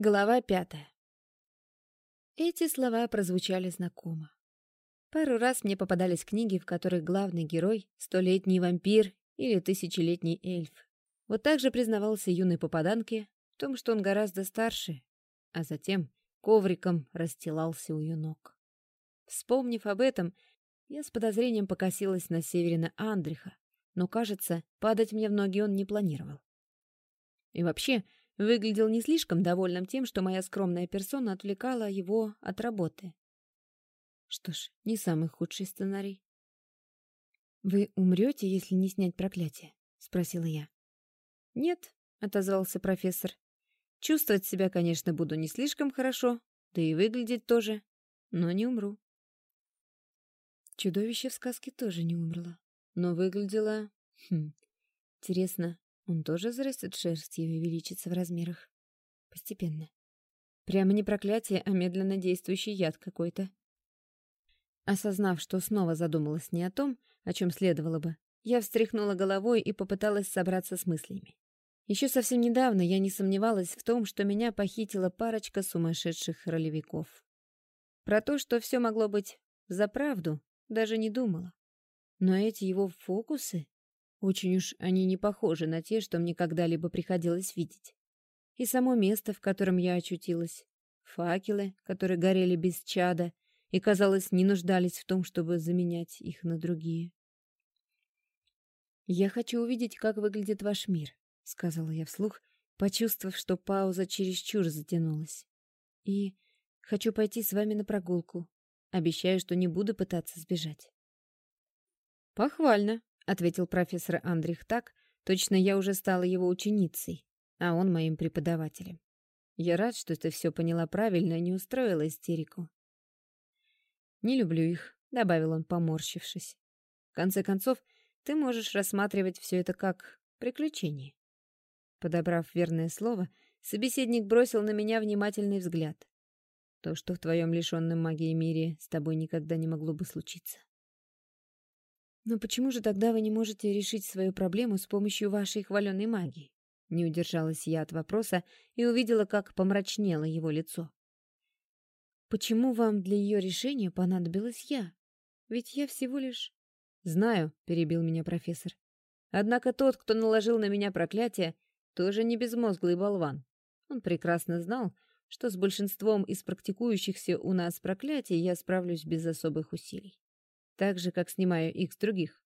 Глава пятая. Эти слова прозвучали знакомо. Пару раз мне попадались книги, в которых главный герой — столетний вампир или тысячелетний эльф. Вот так же признавался юной попаданке в том, что он гораздо старше, а затем ковриком расстилался у ее ног. Вспомнив об этом, я с подозрением покосилась на Северина Андриха, но, кажется, падать мне в ноги он не планировал. И вообще, выглядел не слишком довольным тем, что моя скромная персона отвлекала его от работы. Что ж, не самый худший сценарий. «Вы умрете, если не снять проклятие?» — спросила я. «Нет», — отозвался профессор. «Чувствовать себя, конечно, буду не слишком хорошо, да и выглядеть тоже, но не умру». Чудовище в сказке тоже не умерло, но выглядело... Хм, интересно, он тоже зарастет шерстью и увеличится в размерах. Постепенно. Прямо не проклятие, а медленно действующий яд какой-то. Осознав, что снова задумалась не о том, о чем следовало бы, я встряхнула головой и попыталась собраться с мыслями. Еще совсем недавно я не сомневалась в том, что меня похитила парочка сумасшедших ролевиков. Про то, что все могло быть за правду, даже не думала. Но эти его фокусы очень уж они не похожи на те, что мне когда-либо приходилось видеть. И само место, в котором я очутилась, факелы, которые горели без чада и, казалось, не нуждались в том, чтобы заменять их на другие. «Я хочу увидеть, как выглядит ваш мир», — сказала я вслух, почувствовав, что пауза чересчур затянулась. «И хочу пойти с вами на прогулку. Обещаю, что не буду пытаться сбежать». «Похвально», — ответил профессор Андрих так, точно я уже стала его ученицей, а он моим преподавателем. Я рад, что ты все поняла правильно и не устроила истерику. «Не люблю их», — добавил он, поморщившись. «В конце концов, ты можешь рассматривать все это как приключение». Подобрав верное слово, собеседник бросил на меня внимательный взгляд. То, что в твоем лишенном магии мире с тобой никогда не могло бы случиться. «Но почему же тогда вы не можете решить свою проблему с помощью вашей хваленой магии?» Не удержалась я от вопроса и увидела, как помрачнело его лицо. «Почему вам для ее решения понадобилась я? Ведь я всего лишь...» «Знаю», — перебил меня профессор. «Однако тот, кто наложил на меня проклятие, тоже не безмозглый болван. Он прекрасно знал, что с большинством из практикующихся у нас проклятий я справлюсь без особых усилий так же, как снимаю их с других,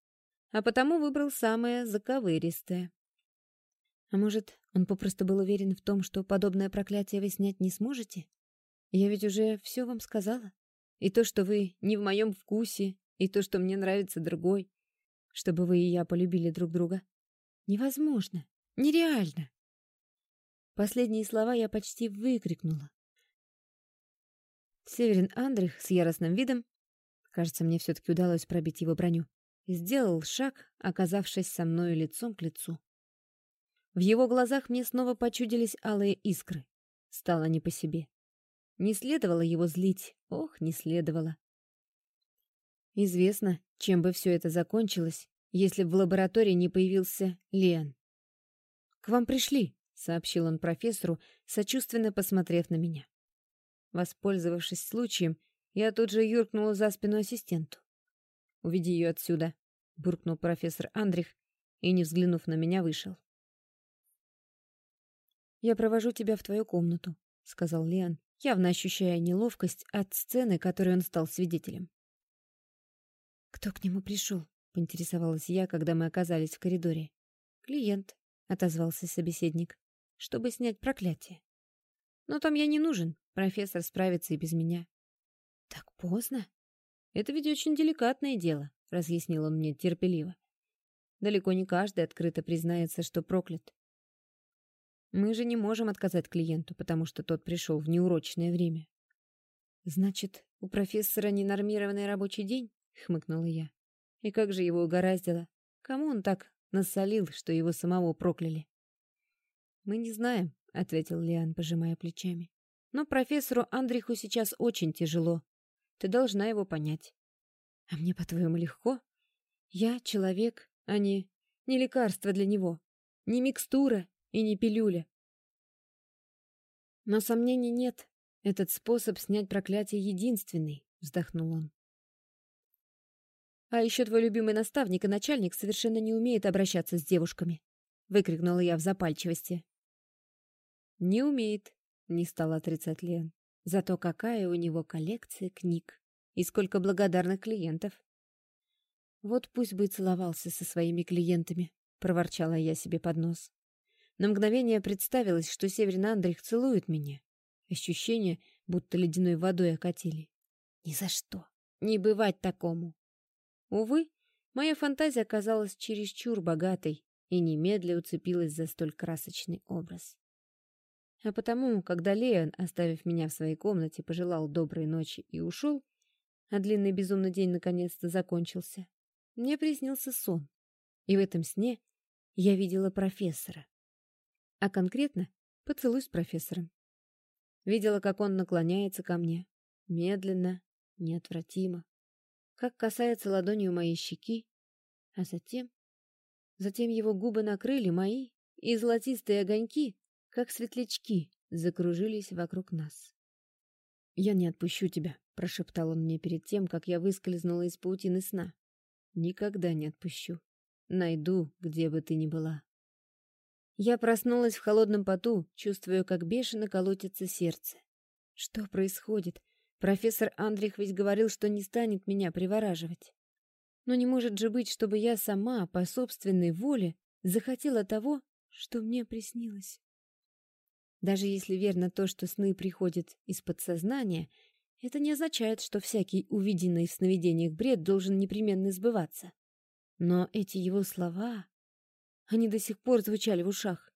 а потому выбрал самое заковыристое. А может, он попросту был уверен в том, что подобное проклятие вы снять не сможете? Я ведь уже все вам сказала. И то, что вы не в моем вкусе, и то, что мне нравится другой, чтобы вы и я полюбили друг друга. Невозможно, нереально. Последние слова я почти выкрикнула. Северин Андрих с яростным видом Кажется, мне все-таки удалось пробить его броню. Сделал шаг, оказавшись со мною лицом к лицу. В его глазах мне снова почудились алые искры. Стало не по себе. Не следовало его злить. Ох, не следовало. Известно, чем бы все это закончилось, если в лаборатории не появился Лен. «К вам пришли», — сообщил он профессору, сочувственно посмотрев на меня. Воспользовавшись случаем, я тут же юркнула за спину ассистенту. «Уведи ее отсюда», — буркнул профессор Андрих и, не взглянув на меня, вышел. «Я провожу тебя в твою комнату», — сказал Лиан, явно ощущая неловкость от сцены, которой он стал свидетелем. «Кто к нему пришел?» — поинтересовалась я, когда мы оказались в коридоре. «Клиент», — отозвался собеседник, — «чтобы снять проклятие». «Но там я не нужен, профессор справится и без меня». «Так поздно?» «Это ведь очень деликатное дело», — разъяснил он мне терпеливо. «Далеко не каждый открыто признается, что проклят. Мы же не можем отказать клиенту, потому что тот пришел в неурочное время». «Значит, у профессора ненормированный рабочий день?» — хмыкнула я. «И как же его угораздило? Кому он так насолил, что его самого прокляли?» «Мы не знаем», — ответил Лиан, пожимая плечами. «Но профессору Андриху сейчас очень тяжело. Ты должна его понять. А мне, по-твоему, легко? Я человек, а не... не лекарство для него. Не микстура и не пилюля. Но сомнений нет. Этот способ снять проклятие единственный, вздохнул он. А еще твой любимый наставник и начальник совершенно не умеет обращаться с девушками, выкрикнула я в запальчивости. Не умеет, не стал отрицать Лен. Зато какая у него коллекция книг и сколько благодарных клиентов. Вот пусть бы и целовался со своими клиентами, проворчала я себе под нос. На мгновение представилось, что Северин Андрих целует меня. Ощущение, будто ледяной водой окатили. Ни за что. Не бывать такому. Увы, моя фантазия оказалась чересчур богатой и немедля уцепилась за столь красочный образ. А потому, когда Леон, оставив меня в своей комнате, пожелал доброй ночи и ушел, а длинный безумный день наконец-то закончился, мне приснился сон. И в этом сне я видела профессора. А конкретно поцелуй с профессором. Видела, как он наклоняется ко мне, медленно, неотвратимо, как касается ладонью моей щеки, а затем... Затем его губы накрыли мои, и золотистые огоньки, как светлячки, закружились вокруг нас. «Я не отпущу тебя», — прошептал он мне перед тем, как я выскользнула из паутины сна. «Никогда не отпущу. Найду, где бы ты ни была». Я проснулась в холодном поту, чувствуя, как бешено колотится сердце. Что происходит? Профессор Андрих ведь говорил, что не станет меня привораживать. Но не может же быть, чтобы я сама, по собственной воле, захотела того, что мне приснилось. Даже если верно то, что сны приходят из подсознания, это не означает, что всякий увиденный в сновидениях бред должен непременно сбываться. Но эти его слова они до сих пор звучали в ушах.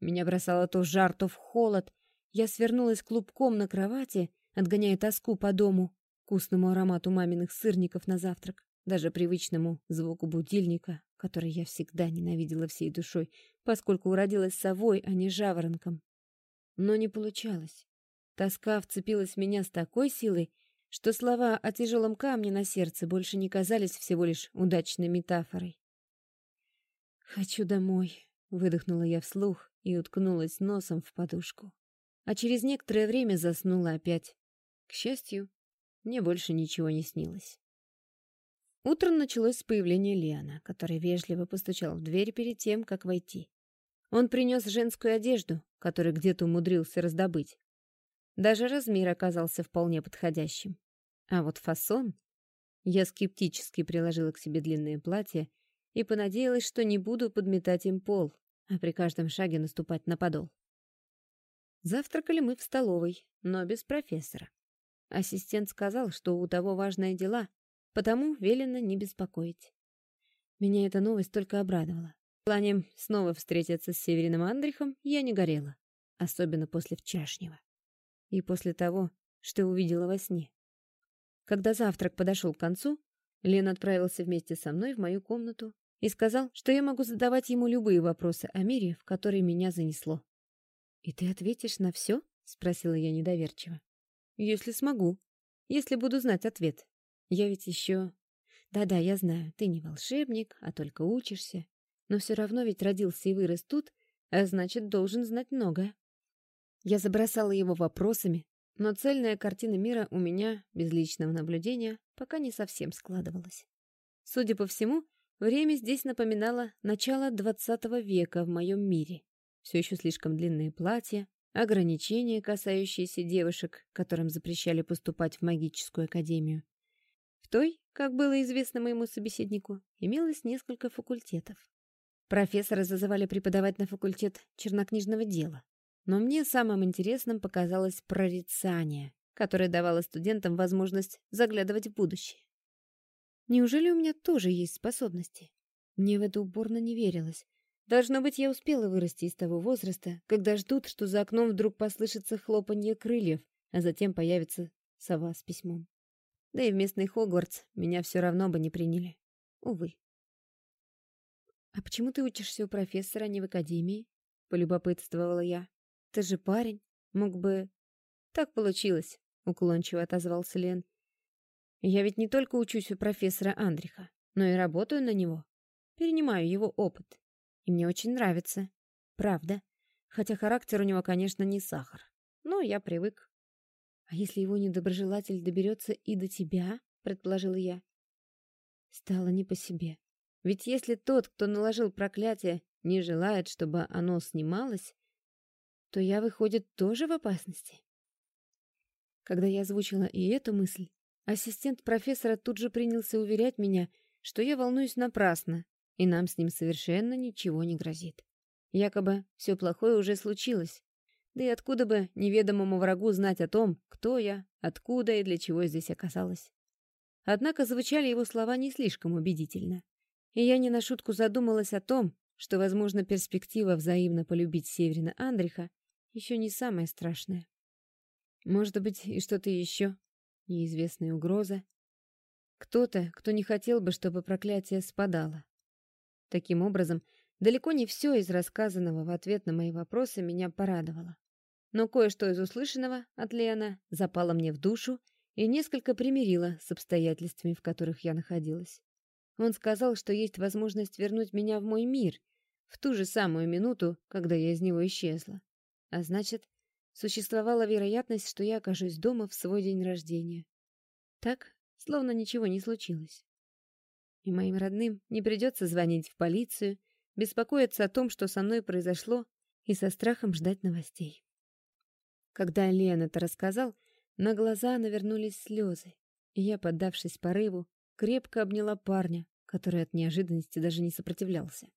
Меня бросало то в жар, то в холод. Я свернулась клубком на кровати, отгоняя тоску по дому, вкусному аромату маминых сырников на завтрак, даже привычному звуку будильника, который я всегда ненавидела всей душой, поскольку уродилась совой, а не жаворонком. Но не получалось. Тоска вцепилась в меня с такой силой, что слова о тяжелом камне на сердце больше не казались всего лишь удачной метафорой. «Хочу домой», — выдохнула я вслух и уткнулась носом в подушку. А через некоторое время заснула опять. К счастью, мне больше ничего не снилось. Утро началось с появления Лиана, который вежливо постучал в дверь перед тем, как войти. Он принес женскую одежду, которую где-то умудрился раздобыть. Даже размер оказался вполне подходящим. А вот фасон... Я скептически приложила к себе длинное платье и понадеялась, что не буду подметать им пол, а при каждом шаге наступать на подол. Завтракали мы в столовой, но без профессора. Ассистент сказал, что у того важные дела, потому велено не беспокоить. Меня эта новость только обрадовала. Планем снова встретиться с Севериным Андрихом я не горела, особенно после вчерашнего. И после того, что увидела во сне. Когда завтрак подошел к концу, Лен отправился вместе со мной в мою комнату и сказал, что я могу задавать ему любые вопросы о мире, в который меня занесло. «И ты ответишь на все?» — спросила я недоверчиво. «Если смогу. Если буду знать ответ. Я ведь еще...» «Да-да, я знаю, ты не волшебник, а только учишься. Но все равно ведь родился и вырос тут, а значит, должен знать многое». Я забросала его вопросами, но цельная картина мира у меня, без личного наблюдения, пока не совсем складывалась. Судя по всему, Время здесь напоминало начало двадцатого века в моем мире. Все еще слишком длинные платья, ограничения, касающиеся девушек, которым запрещали поступать в магическую академию. В той, как было известно моему собеседнику, имелось несколько факультетов. Профессора зазывали преподавать на факультет чернокнижного дела. Но мне самым интересным показалось прорицание, которое давало студентам возможность заглядывать в будущее. Неужели у меня тоже есть способности? Мне в это упорно не верилось. Должно быть, я успела вырасти из того возраста, когда ждут, что за окном вдруг послышится хлопанье крыльев, а затем появится сова с письмом. Да и в местный Хогвартс меня все равно бы не приняли. Увы. «А почему ты учишься у профессора, а не в академии?» — полюбопытствовала я. «Ты же парень, мог бы...» «Так получилось», — уклончиво отозвался Лен. Я ведь не только учусь у профессора Андриха, но и работаю на него. Перенимаю его опыт. И мне очень нравится. Правда. Хотя характер у него, конечно, не сахар. но я привык. А если его недоброжелатель доберется и до тебя, предположила я. Стало не по себе. Ведь если тот, кто наложил проклятие, не желает, чтобы оно снималось, то я, выходит, тоже в опасности. Когда я озвучила и эту мысль, ассистент профессора тут же принялся уверять меня, что я волнуюсь напрасно, и нам с ним совершенно ничего не грозит. Якобы все плохое уже случилось. Да и откуда бы неведомому врагу знать о том, кто я, откуда и для чего здесь оказалась. Однако звучали его слова не слишком убедительно. И я не на шутку задумалась о том, что, возможно, перспектива взаимно полюбить Северина Андриха еще не самое страшное. Может быть, и что-то еще. Неизвестная угроза. Кто-то, кто не хотел бы, чтобы проклятие спадало. Таким образом, далеко не все из рассказанного в ответ на мои вопросы меня порадовало. Но кое-что из услышанного от Лена запало мне в душу и несколько примирило с обстоятельствами, в которых я находилась. Он сказал, что есть возможность вернуть меня в мой мир в ту же самую минуту, когда я из него исчезла. А значит, существовала вероятность, что я окажусь дома в свой день рождения. Так, словно ничего не случилось. И моим родным не придется звонить в полицию, беспокоиться о том, что со мной произошло, и со страхом ждать новостей. Когда Лен это рассказал, на глаза навернулись слезы, и я, поддавшись порыву, крепко обняла парня, который от неожиданности даже не сопротивлялся.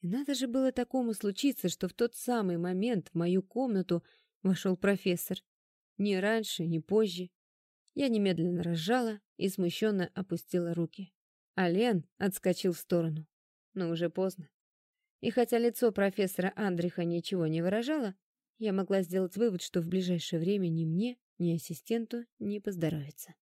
И надо же было такому случиться, что в тот самый момент в мою комнату вошел профессор. Ни раньше, ни позже. Я немедленно разжала и смущенно опустила руки. А Лен отскочил в сторону. Но уже поздно. И хотя лицо профессора Андриха ничего не выражало, я могла сделать вывод, что в ближайшее время ни мне, ни ассистенту не поздоровится.